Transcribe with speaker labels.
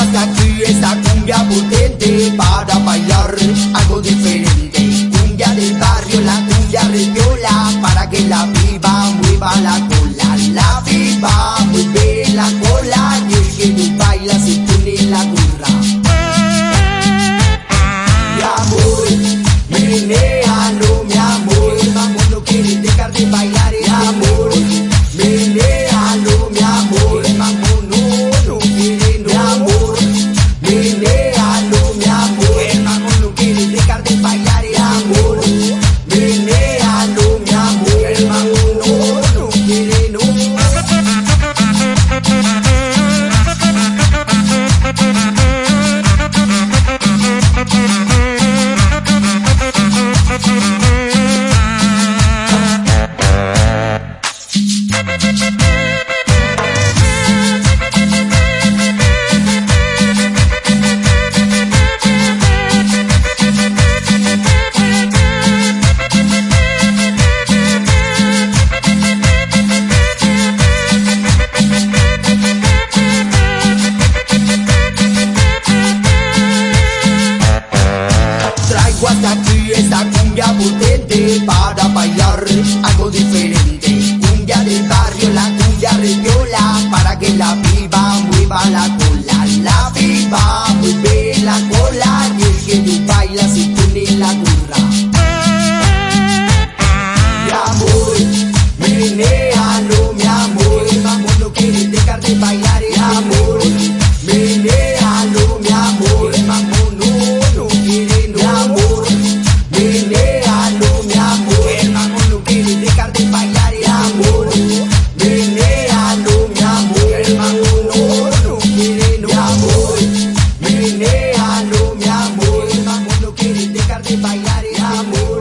Speaker 1: hasta aquí esta cumbia potente para bailar. Algo algo de bailar el amor.